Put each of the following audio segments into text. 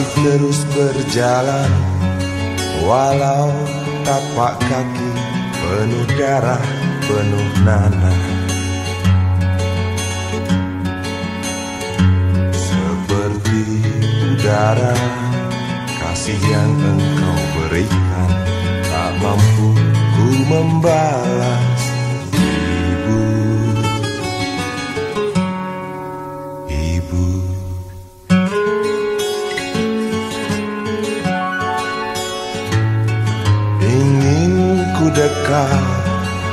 masih terus berjalan. Walau tapak kaki penuh darah penuh nanah. Seperti udara kasih yang engkau berikan Tak mampu ku membalas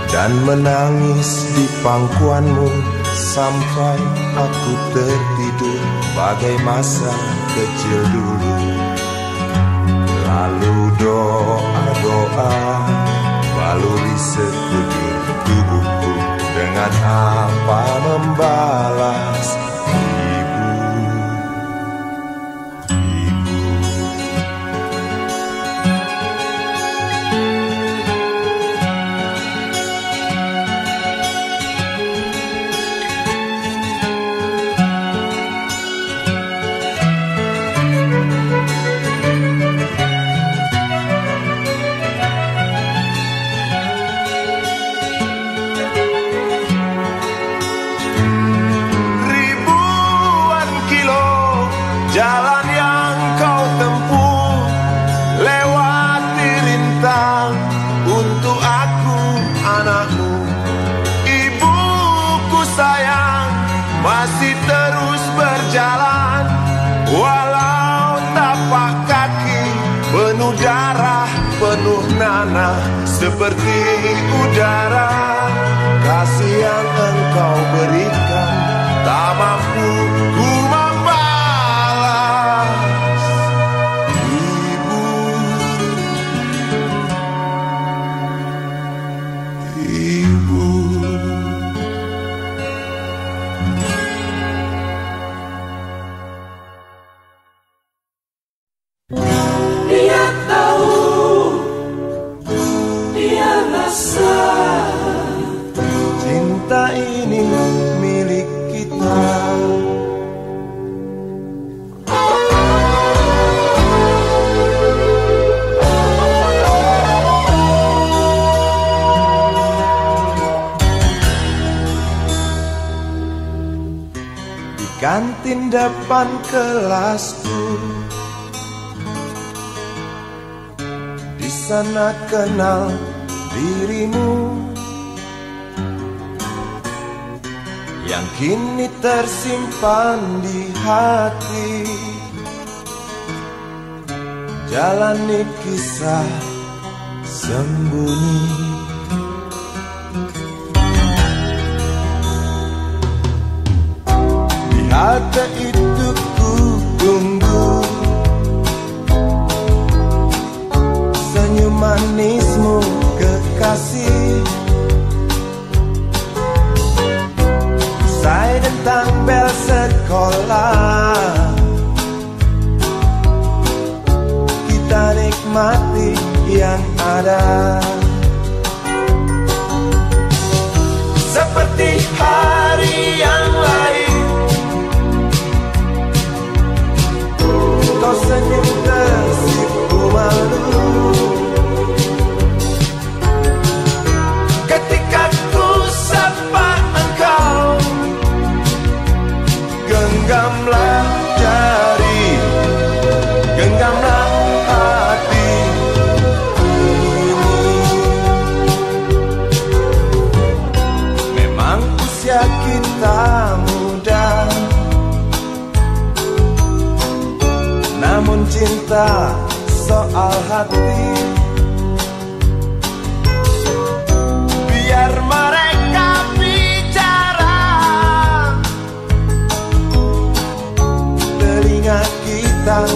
dan menangis di pangkuanmu Sampai aku tertidur bagai masa kecil dulu. Lalu doa-doa baluri sekujur tubuhku Dengan apa membalas penuh darah penuh nanah Seperti udara. Kasih yang engkau berikan Tak mampu depan kelasku. Di sana kenal dirimu. Yang kini tersimpan di hati. Jalani kisah sembunyi. Di halte Cinta soal hati. Biar mereka bicara. Telinga kita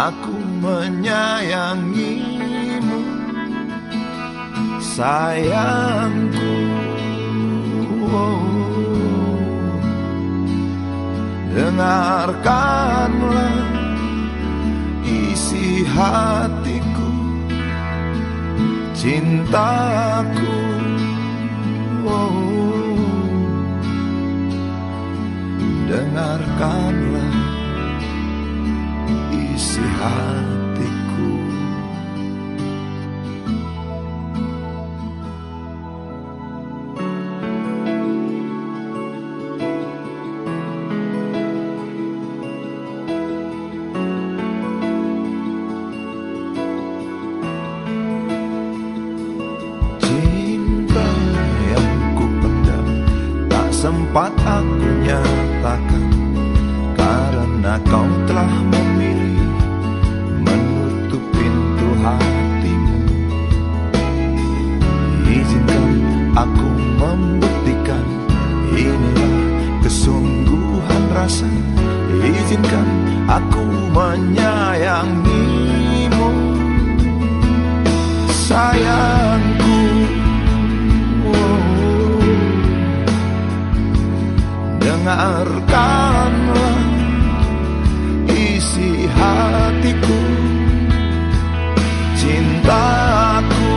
aku menyayangimu. Sayangku. Dengarkanlah isi hatiku. Cintaku. Dengarkan. dengarkanlah sempat aku nyatakan Karena kau telah memilih menutup pintu hatimu. Izinkan aku membuktikan inilah kesungguhan rasa. Izinkan aku menyayangimu. Sayang. dengarkanlah isi hatiku cintaku.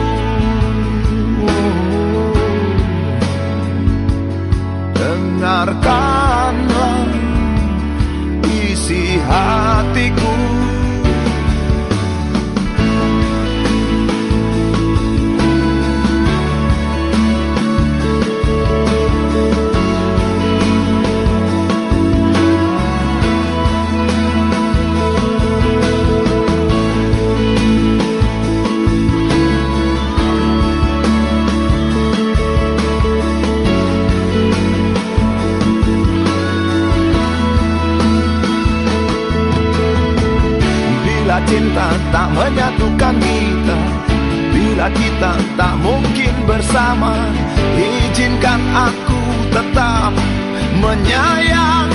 Dengarkanlah isi hatiku. Tak menyatukan kita. Bila kita tak mungkin bersama Izinkan aku tetap menyayangimu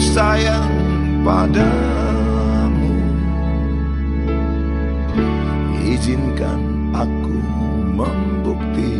sayang padamu. Izinkan aku membuktikan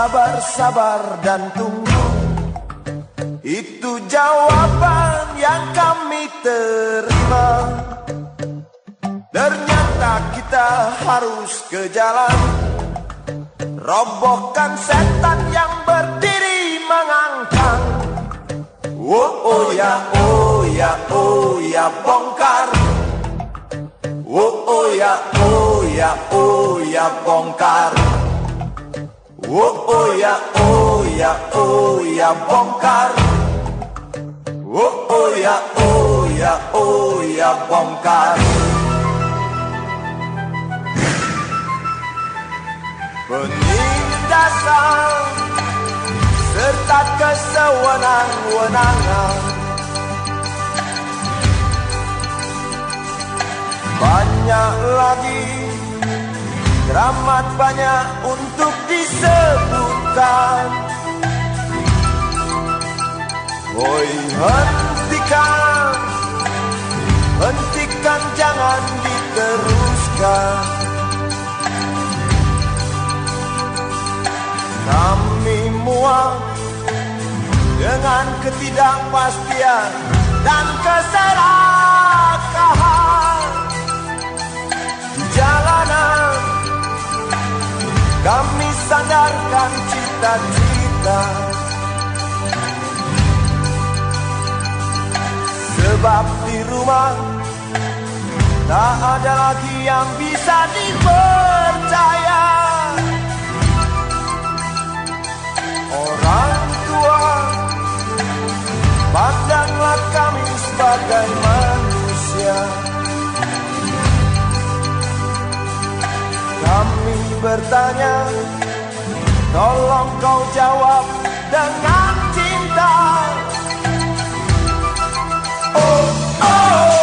Sabar, sabar, dan tunggu. Itu jawaban yang kami terima. Ternyata kita harus ke jalan. Robohkan setan yang berdiri mengangkang. Oh, oh ya, oh ya, oh ya bongkar. Oh, oh ya, oh ya, oh ya bongkar Oh, oh ya, oh ya, oh ya bongkar. Oh, oh ya, oh ya, oh ya bongkar. Penindasan serta kesewenang-wenangan Banyak lagi Teramat banyak untuk disebutkan. Woi hentikan. Hentikan jangan diteruskan. Kami muak Dengan ketidakpastian Dan keserakahan kami sandarkan cita-cita. Sebab di rumah Tak ada lagi yang bisa dipercaya. Orang tua Pandanglah kami sebagai manusia bertanya Tolong kau jawab dengan cinta. Oh, oh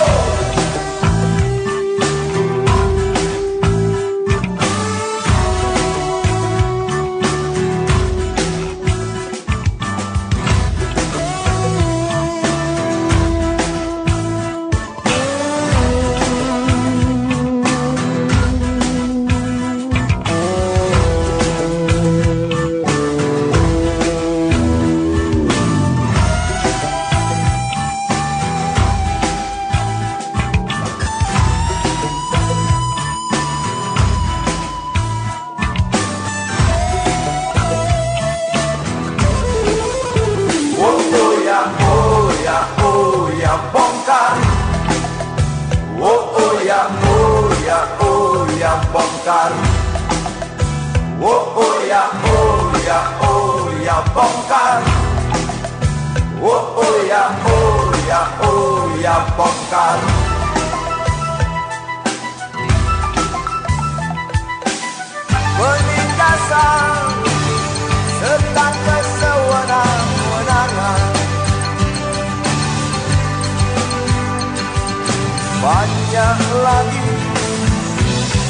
Banyak lagi.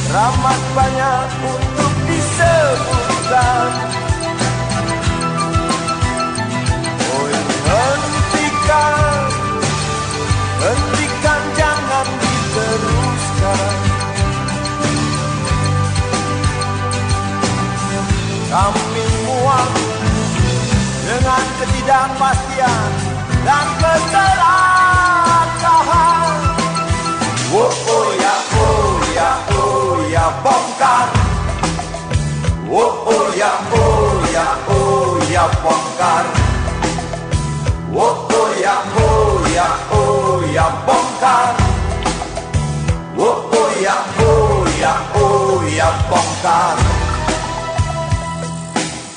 Ramat banyak untuk disebutkan Oh hentikan. Hentikan jangan diteruskan. Kami muak dengan ketidakpastian dan keserakahan. Oh, oh ya, oh ya, oh ya, bongkar. Oh, oh ya, oh ya, oh ya, bongkar. Oh, oh ya, oh ya, oh ya, bongkar.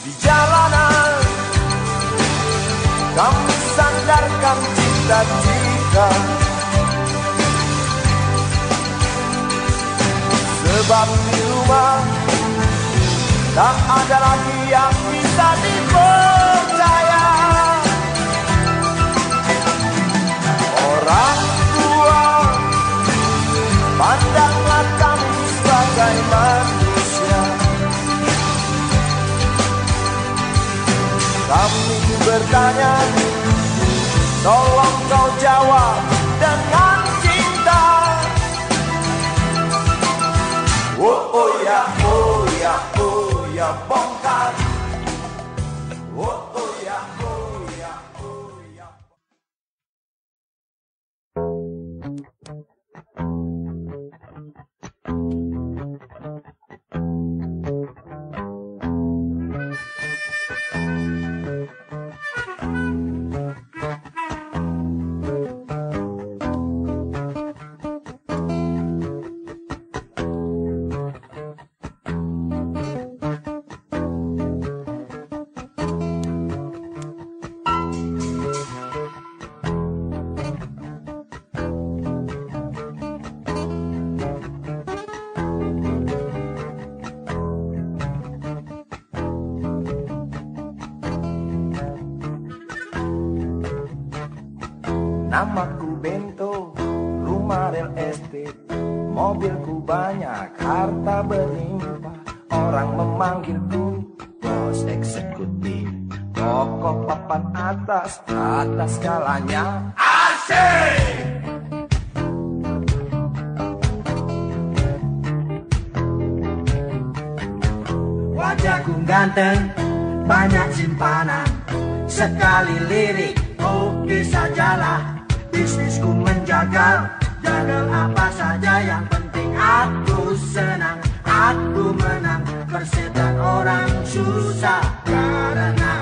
Di jalanan kami sandarkan cita-cita Sebab di rumah Tak ada lagi yang bisa dipercaya Orang tua Pandanglah kami sebagai manusia. Kami bertanya Tolong kau jawab dengan cinta. Oh oh ya. oh Namaku Bento, rumah real estate. Mobilku banyak, harta berlimpah. Orang memanggilku bos eksekutif. Kokoh papan atas, atas skalanya Asik! Wajahku ganteng, banyak simpanan. Sekali lirik, oke sajalah Bisnisku menjagal, jagal apa saja Yang penting. Aku senang, aku menang. Persetan orang susah karena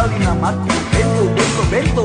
tiga kali namaku Bento, bento, bento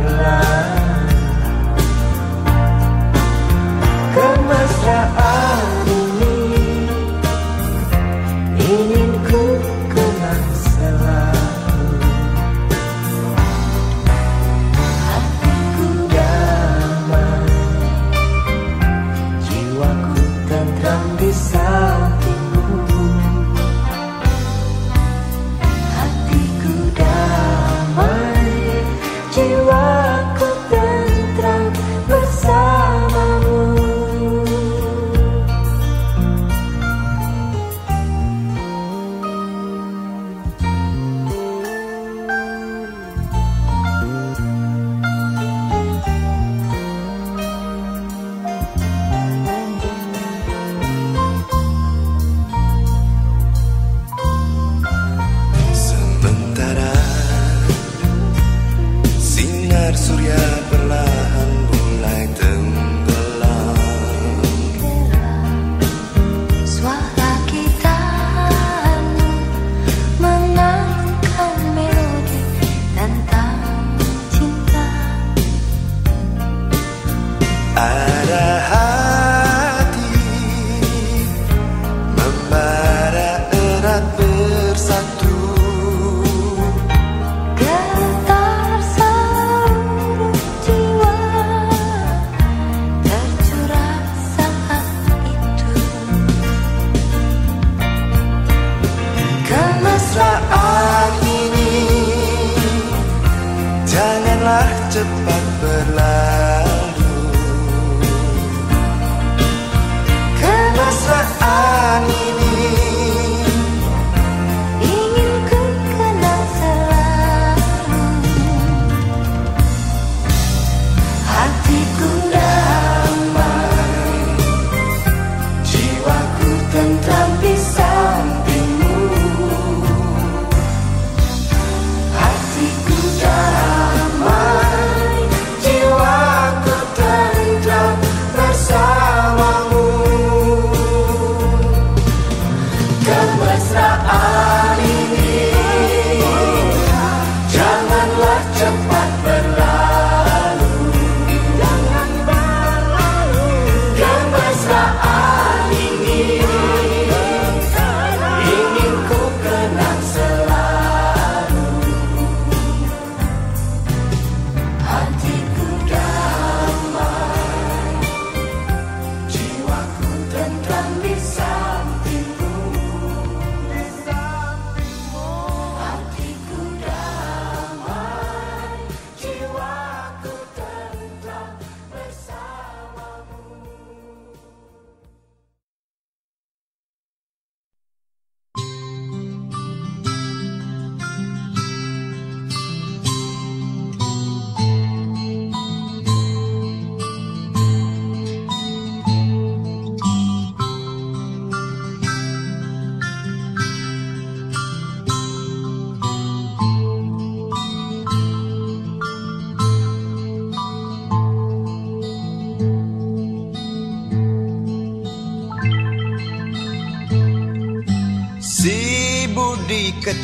word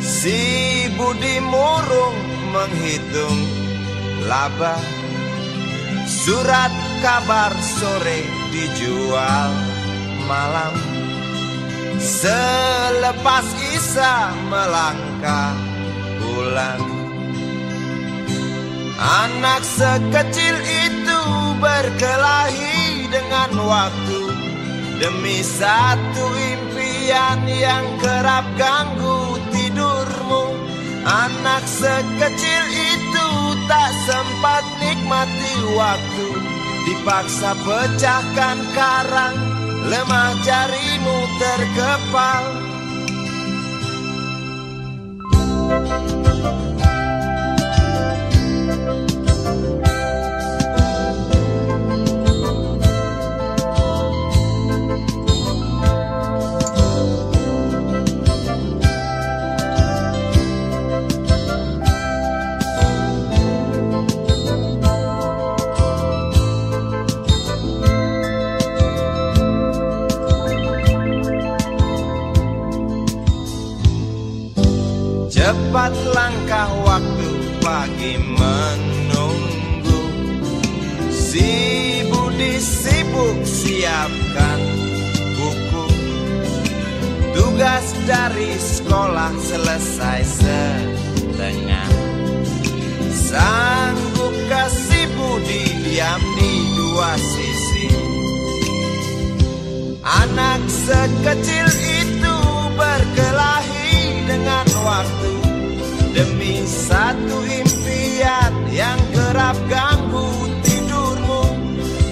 Si Budi murung menghitung laba Surat kabar sore dijual malam. Selepas Isa melangkah pulang Anak sekecil itu berkelahi dengan waktu. Demi satu impian yang kerap ganggu Anak sekecil itu tak sempat nikmati waktu. Dipaksa pecahkan karang Lemah jarimu terkepal Cepat langkah waktu pagi menunggu. Si Budi sibuk siapkan buku. Tugas dari sekolah selesai setengah. Sanggup kasih Budi diam di dua sisi. Anak sekecil itu berkelahi dengan waktu Demi satu impian yang kerap ganggu tidurmu.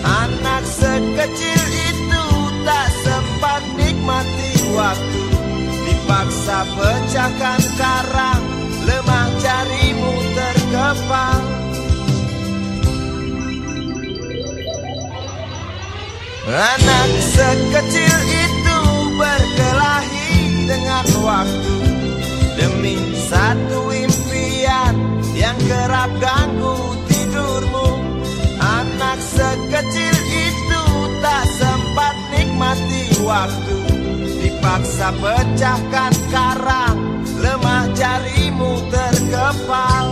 Anak sekecil itu tak sempat nikmati waktu. Dipaksa pecahkan karang Lemah jarimu terkepal Anak sekecil itu berkelahi dengan waktu Demi satu impian yang kerap ganggu tidurmu Anak sekecil itu tak sempat nikmati waktu. Dipaksa pecahkan karang Lemah jarimu terkepal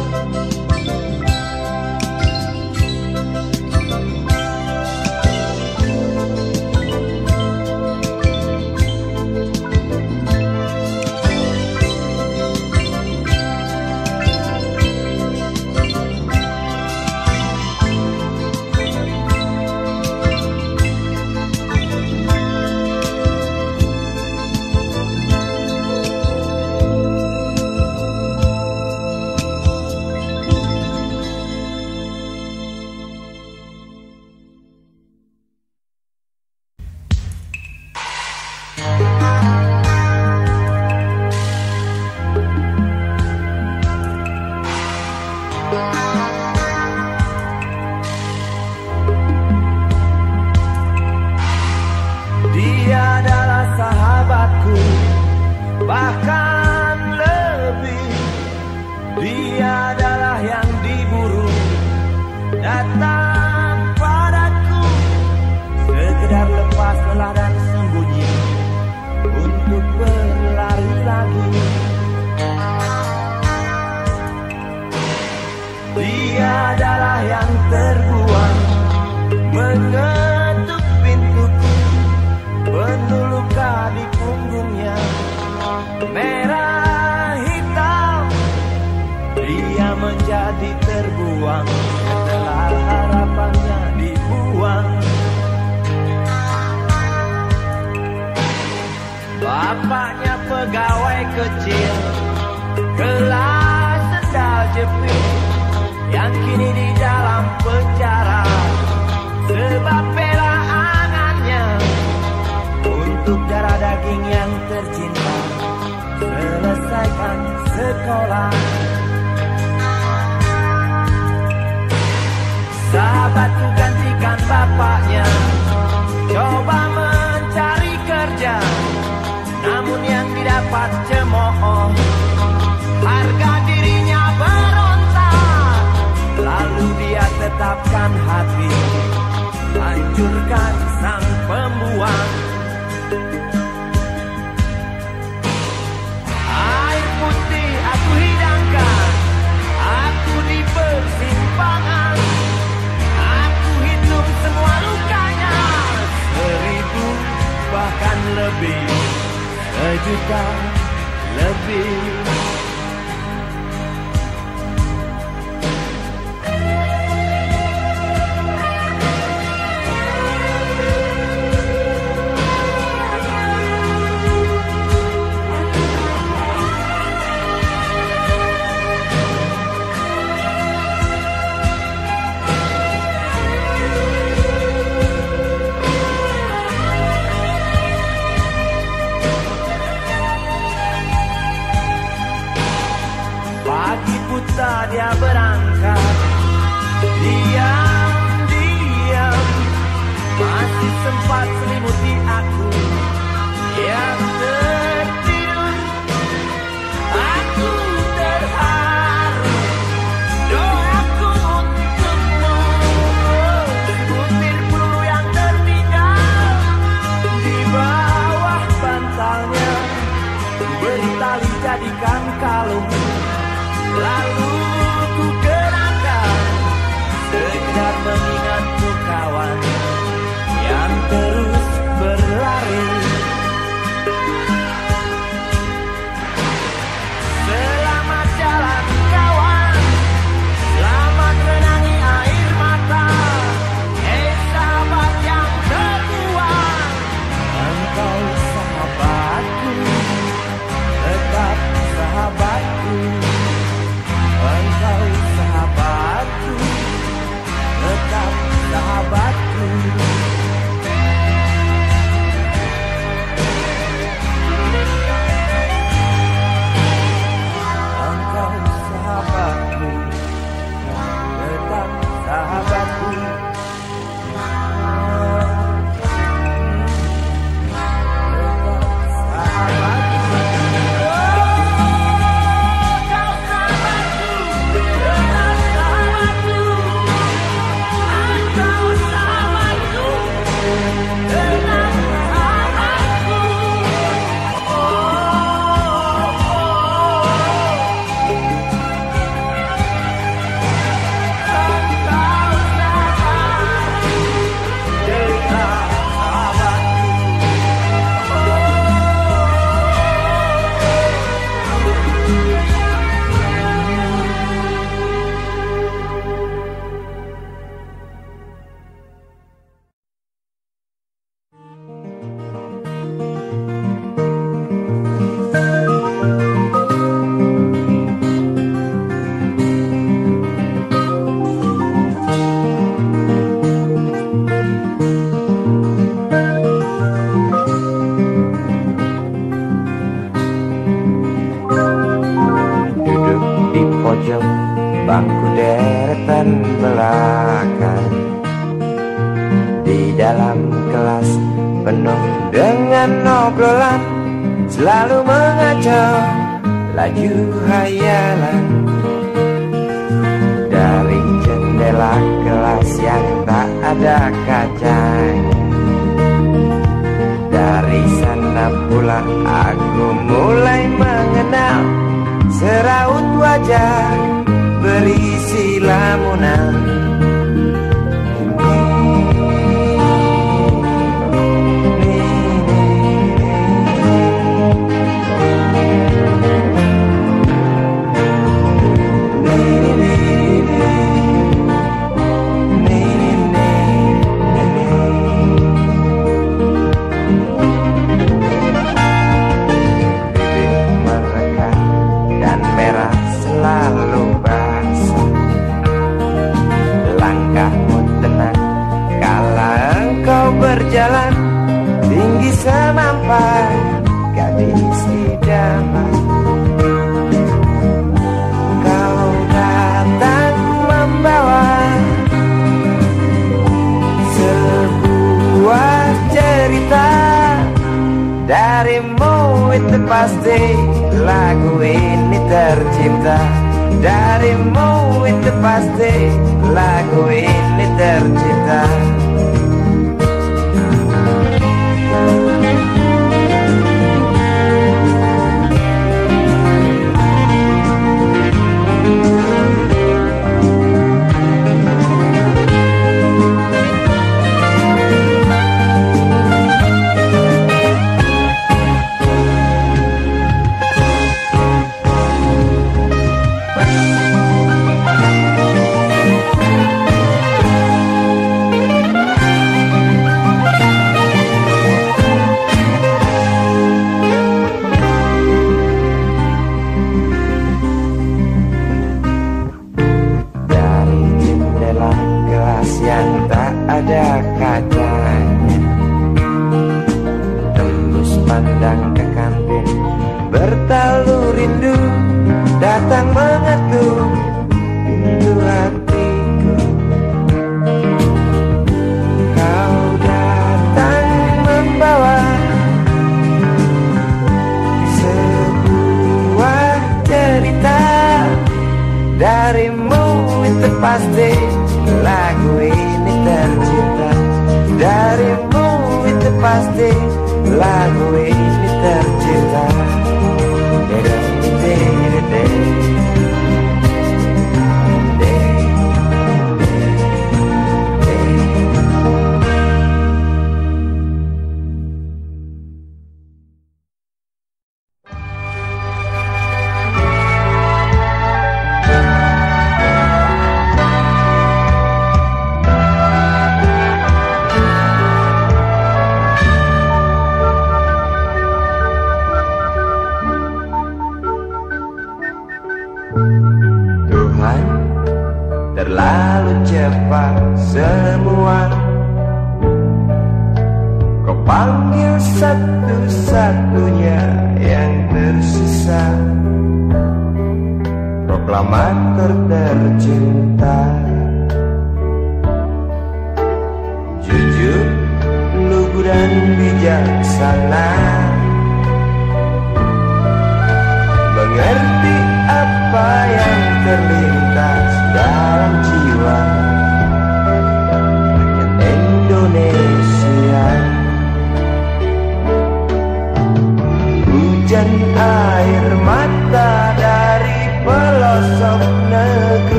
kecil Gelas sendal jepit Yang kini di dalam penjara. Sebab belaanannya Untuk darah daging yang tercinta Selesaikan sekolah. Sahabatku gantikan bapaknya Coba mencari kerja namun yang didapat cemooh harga dirinya berontak. Lalu dia tetapkan hati hancurkan sang pembuang. Air putih aku hidangkan aku di persimpangan aku hitung semua lukanya seribu bahkan lebih. Ai de cá, leve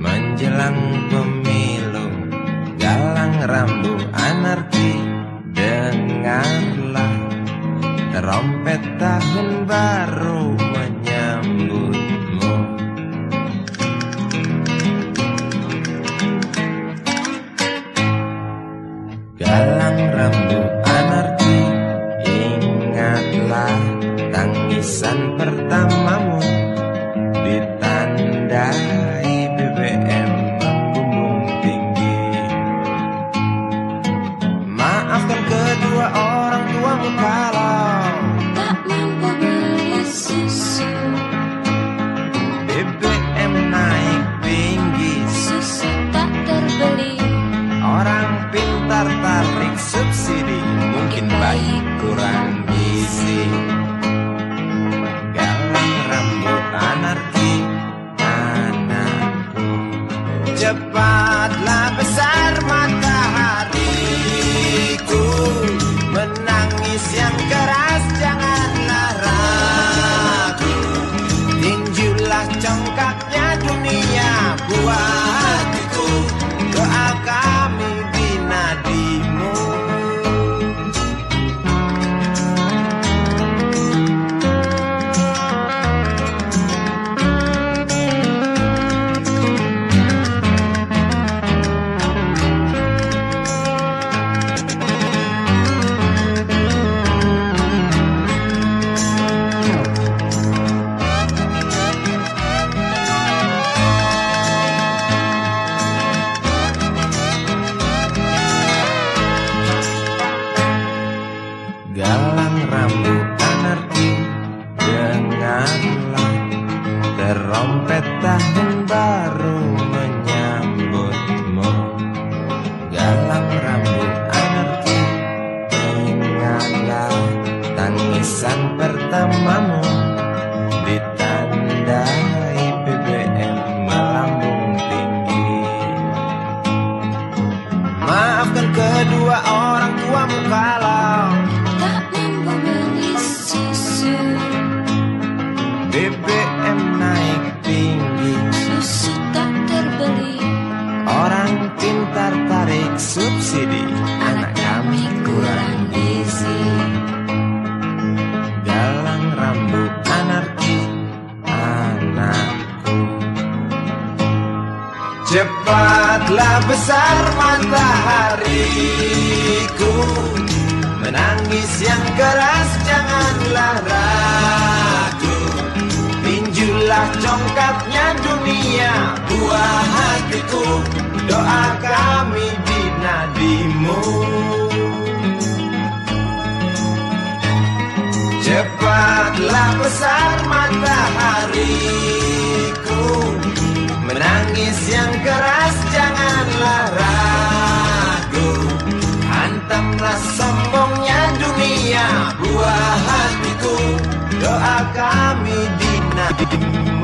Menjelang pemilu Galang rambu anarki. Dengarlah terompet tahun baru menyambutmu. Galang rambu anarki Ingatlah tangisan pertama. BBM naik tinggi. Susu tak terbeli. Orang pintar tarik subsidi. Anak kami kurang gizi. Galang rambut anarki Anakku. Cepatlah besar matahariku. Menangis yang keras. Doa kami di nadimu. Cepatlah besar matahariku. Menangis yang keras janganlah ragu. Hantamlah sombongnya dunia buah hatiku. Doa kami di nadimu.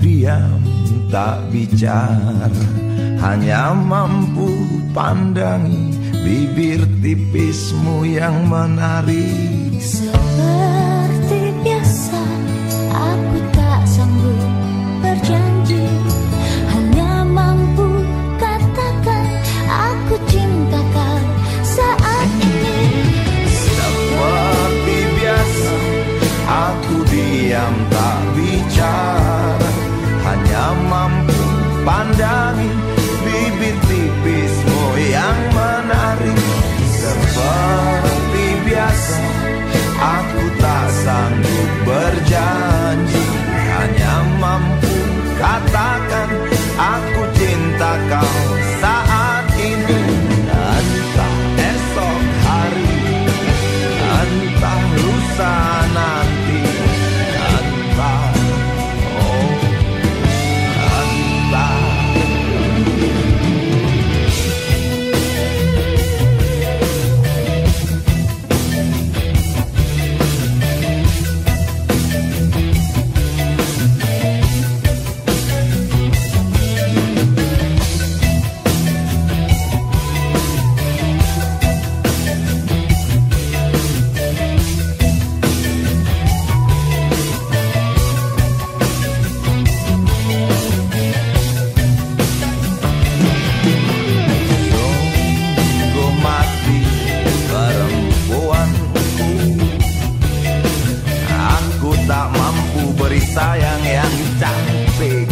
diam tak bicara. Hanya mampu pandangi bibir tipismu yang menarik mampu beri sayang yang cantik.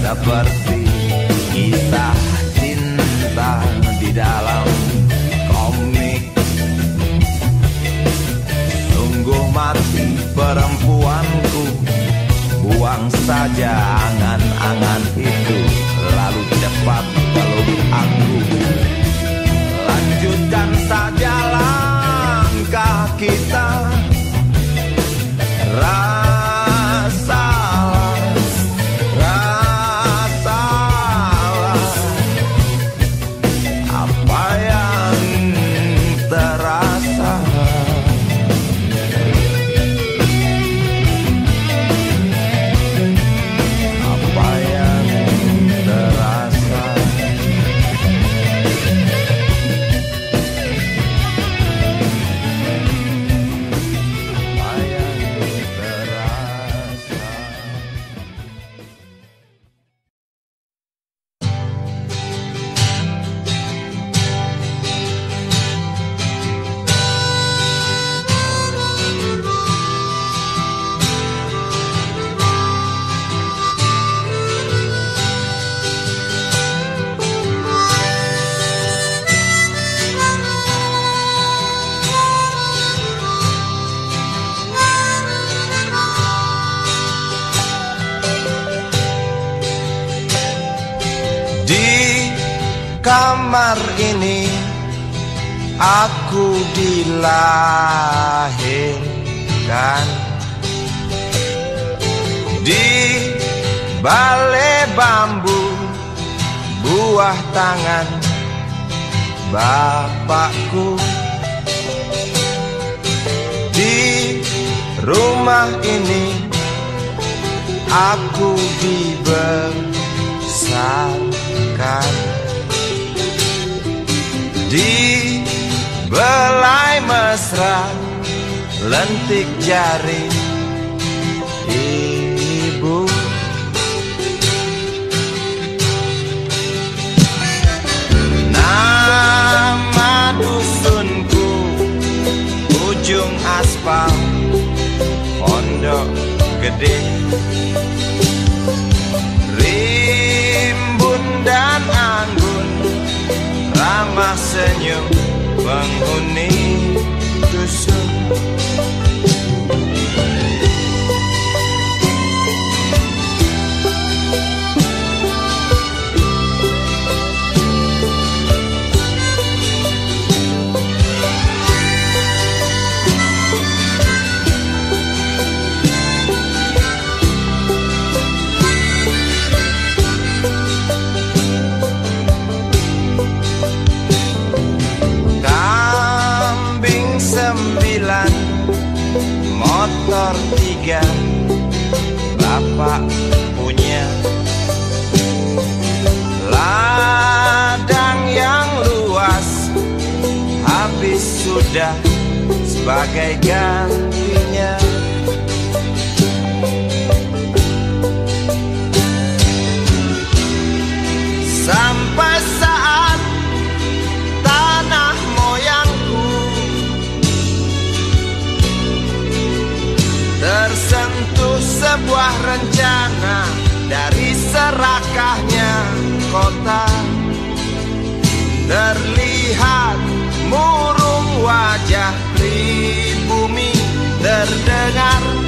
Seperti kita cinta di dalam komik. Sungguh mati perempuanku. Buang saja angan-angan itu. Lalu cepat peluk aku. Lanjutkan saja langkah kita. Right. aku dibesarkan di belai mesra lentik jari honey. Sudah sebagai gantinya. Sampai saat tanah moyangku Tersentuh sebuah rencana Dari serakahnya kota Terlihat wajah pribumi Terdengar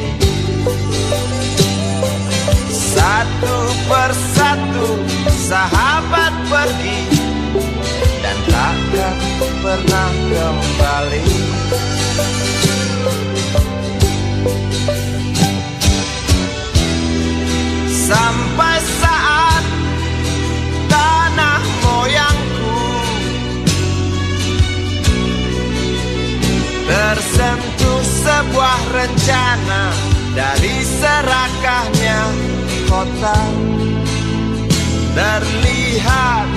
Satu persatu sahabat pergi Dan takkan pernah kembali. Sampai saat tanah moyangku Tersentuh sebuah rencana Dari serakahnya kota. Terlihat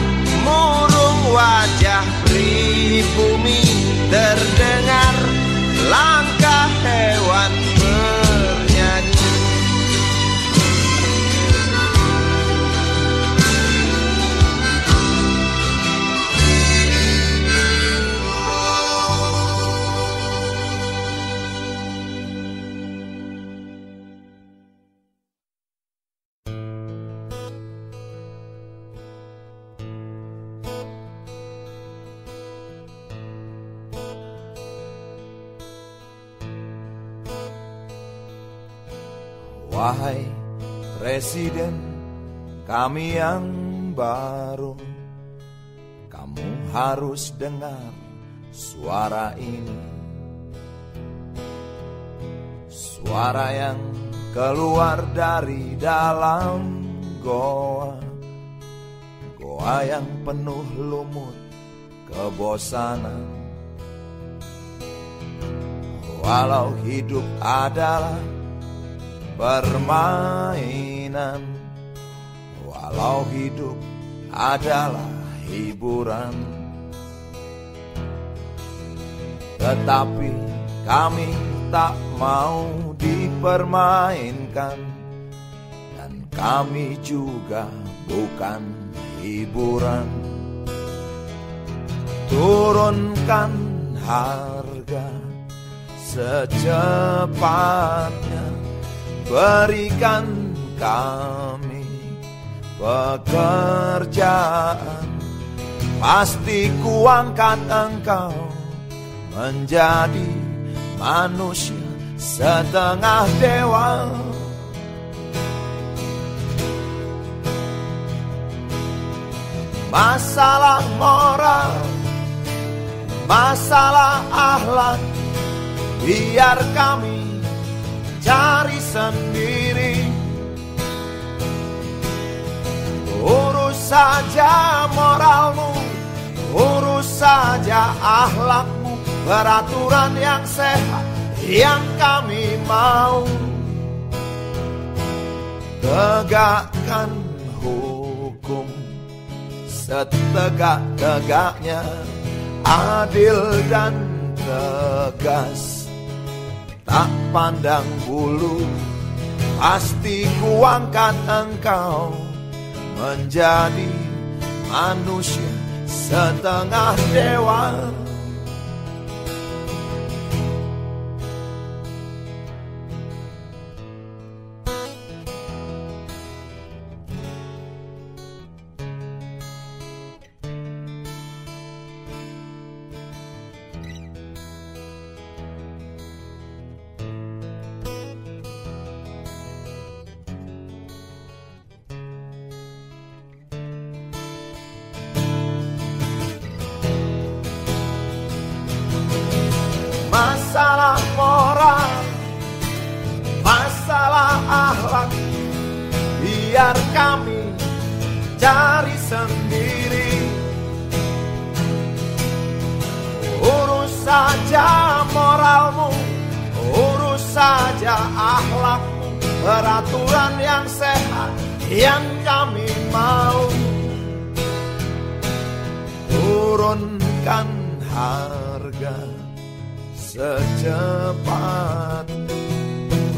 murung wajah pribumi Terdengar langkah hewan Wahai Presiden kami yang baru. Kamu harus dengar suara ini. Suara yang keluar dari dalam goa. Goa yang penuh lumut kebosanan. Walau hidup adalah permainan. Walau hidup adalah hiburan. Tetapi kami tak mau dipermainkan. Dan kami juga bukan hiburan. Turunkan harga secepatnya Berikan kami pekerjaan. Pasti kuangkat engkau menjadi manusia setengah dewa. Masalah moral Masalah akhlak Biar kami cari sendiri. Urus saja moralmu Urus saja akhlakmu Peraturan yang sehat Yang kami mau. Tegakkan hukum setegak-tegaknya Adil dan tegas Tak pandang bulu Pasti kuangkat engkau Menjadi manusia setengah dewa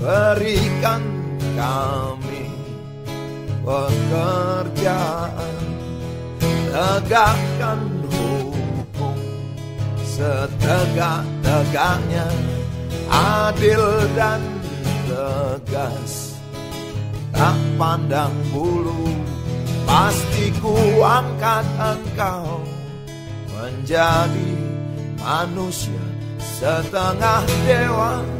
berikan kami pekerjaan. Tegakkan hukum setegak-tegaknya adil dan tegas. Tak pandang bulu pasti ku angkat engkau menjadi manusia setengah dewa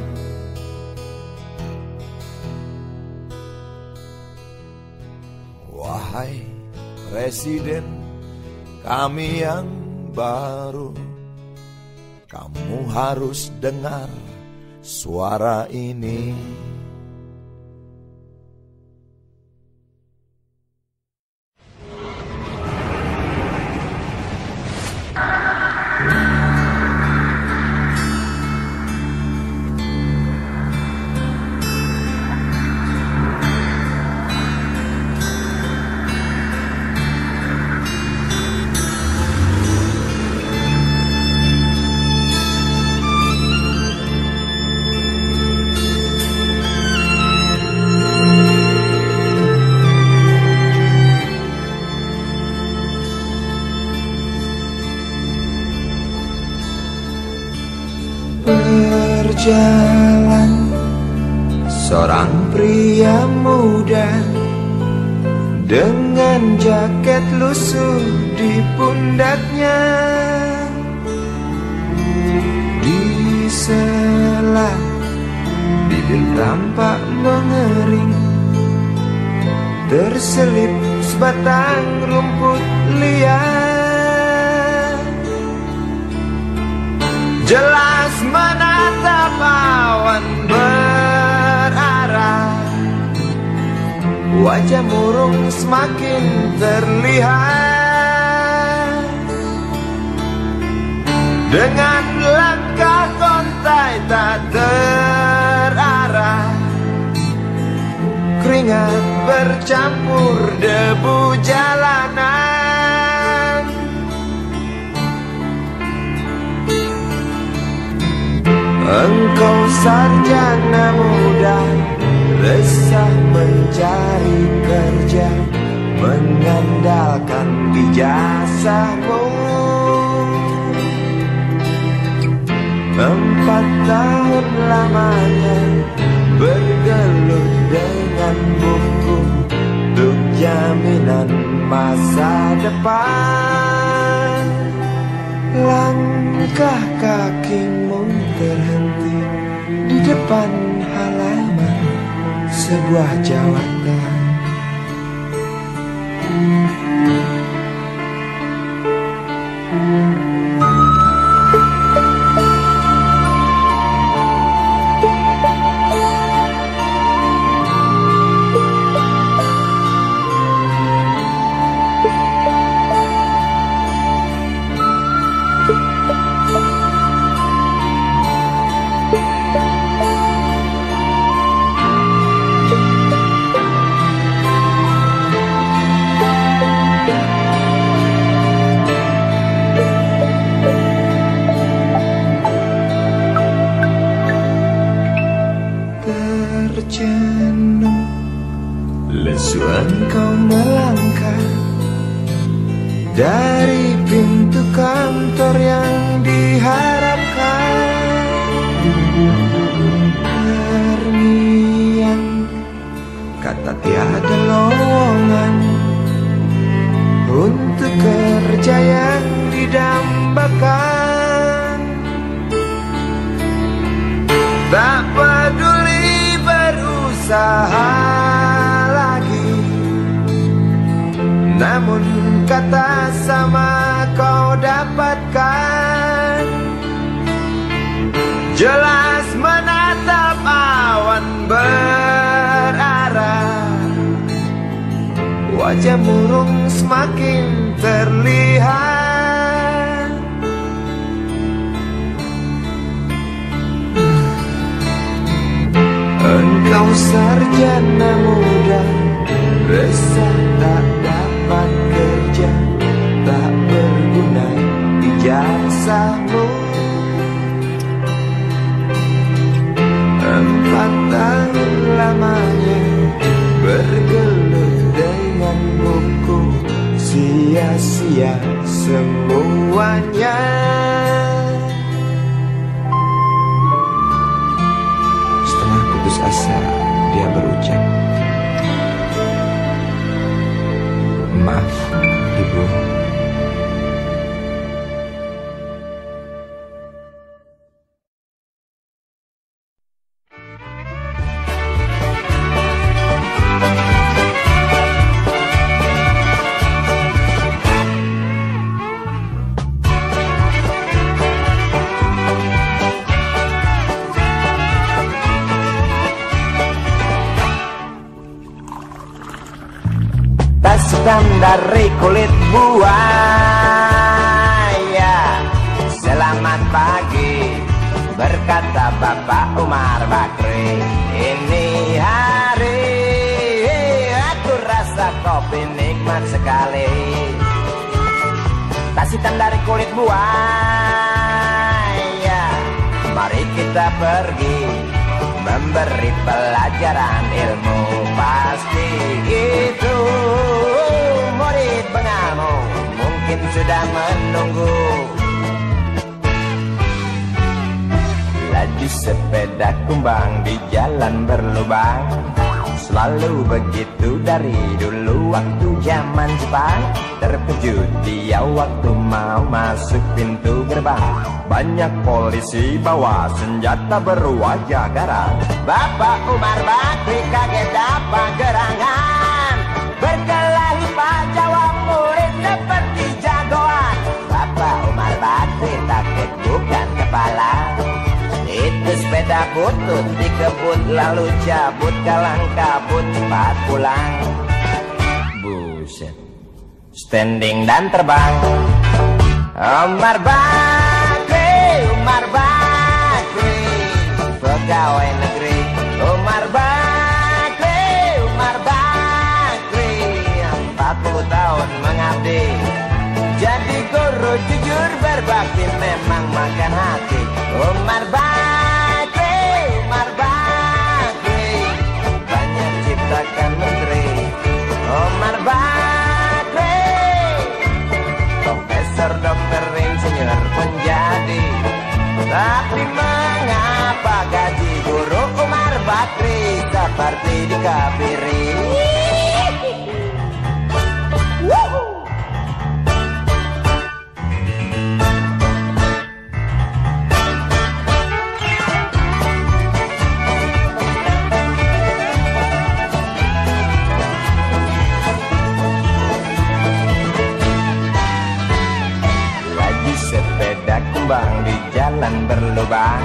Wahai Presiden kami yang baru. Kamu harus dengar suara ini lusuh di pundaknya. Di sela Bibir tampak mengering. Terselip sebatang semakin terlihat. Dengan langkah kontai tak terarah. Keringat bercampur debu jalanan. Engkau sarjana muda Resah mencari kerja Mengandalkan ijazahmu Empat tahun lamanya Bergelut dengan buku Untuk jaminan masa depan. Langkah kakimu terhenti di depan sebuah jawatan. Ijazahmu Empat tahun lamanya Bergelut dengan buku. Sia-sia semuanya Memberi pelajaran ilmu Pasti itu Murid bengamu Mungkin sudah menunggu. Laju sepeda kumbang di jalan berlubang Selalu begitu dari dulu waktu zaman Jepang. Terkejut dia waktu mau masuk pintu gerbang. Banyak polisi bawa senjata berwajah garang. Bapak Umar Bakri kaget apa gerangan sepeda butut dikebut lalu cabut kalang kabut cepat pulang. Buset. Standing dan terbang. Umar Bakri Umar Bakri Pegawai negeri. Umar Bakri Umar Bakri 40 tahun mengabdi. Jadi guru jujur berbakti memang makan hati. Umar Bakri, Tapi mengapa gaji guru Umar Bakri Seperti dikabiri jalan berlubang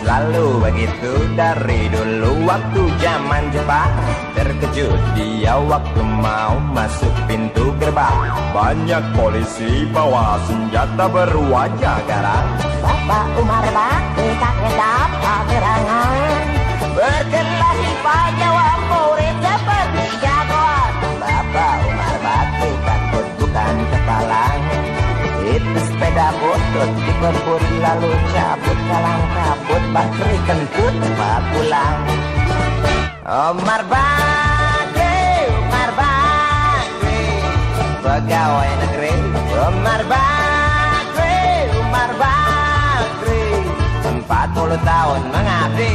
Selalu begitu dari dulu. Waktu zaman Jepang Terkejut dia waktu mau masuk pintu gerbang. Banyak polisi bawa senjata berwajah garang. Bapak Umar Bakri kaget kentut dikebut lalu cabut kalang kabut bateri kentut cepat pulang Omar Bakri Omar Bakri pegawai negeri Omar Bakri Omar Bakri 40 tahun mengabdi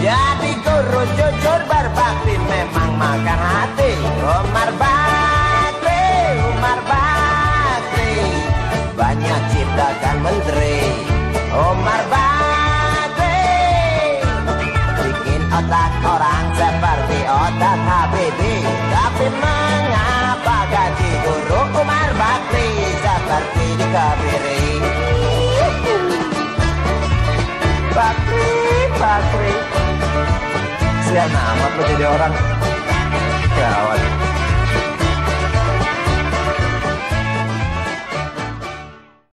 jadi guru jujur berbakti memang makan hati Omar Bakri menteri. Umar Bakri Bikin otak orang seperti otak Habibie Tapi mengapa gaji guru Umar Bakri Seperti dikebiri? Bakri, Bakri Siapa amat lo jadi orang? Gawat